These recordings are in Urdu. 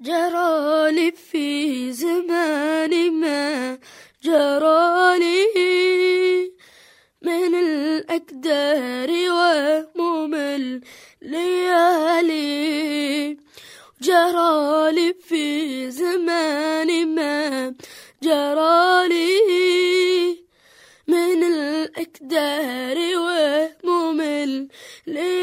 جرالي في زمان ما جرالي من الأقدار وهموم الليالي جرالي في زمان ما جرالي من الأقدار وهموم الليالي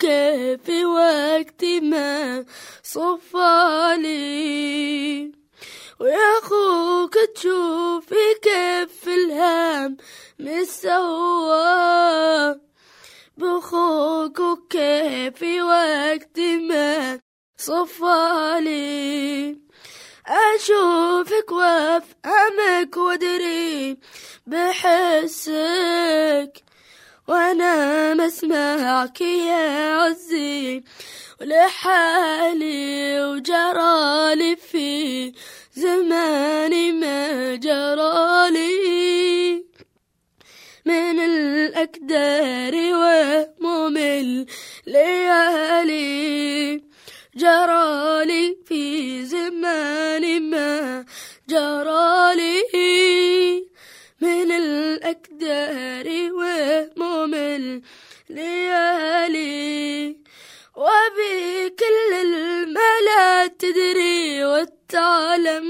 بأخوك وكيف وقت ما صفالي ويا أخوك تشوف كيف الهم مسوى بأخوك وكيف وقت ما صفالي أشوفك وأفهمك وأدري بحسك وأنا مسمعك يا عزي ولحالي وجرالي في زماني ما جرالي من الأقدار وهموم الليالي جرالي في زمان ما جرالي من الأقدار الليالي وبكل الملا تدري وتعلم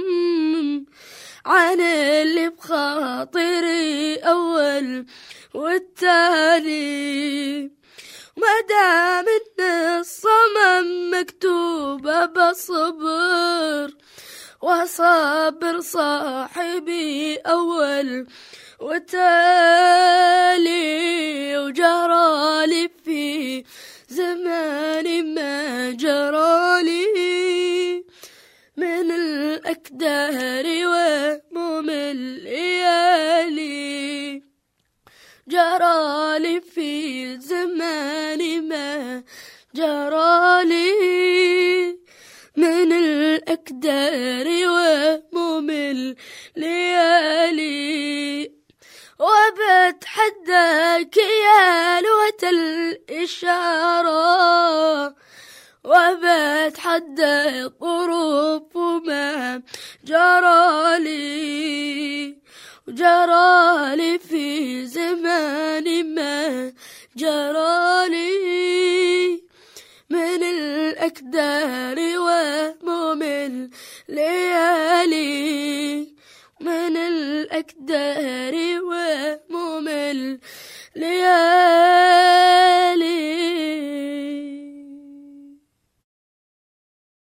عن اللي بخاطري أول والتالي. ما دام ان الصمم مكتوبة بصبر وصبر صاحبي أول وتالي وجرالي في زمان ما جرالي من الأكدار وهموم الليالي جرالي في زمان ما جرالي من الأكدار وهموم الليالي وبتحداك يا لغة الإشارة وبتحدى الظروف ما جرالي جرالي في زمان ما جرالي من الأكدار وهموم الليالي، من الأكدار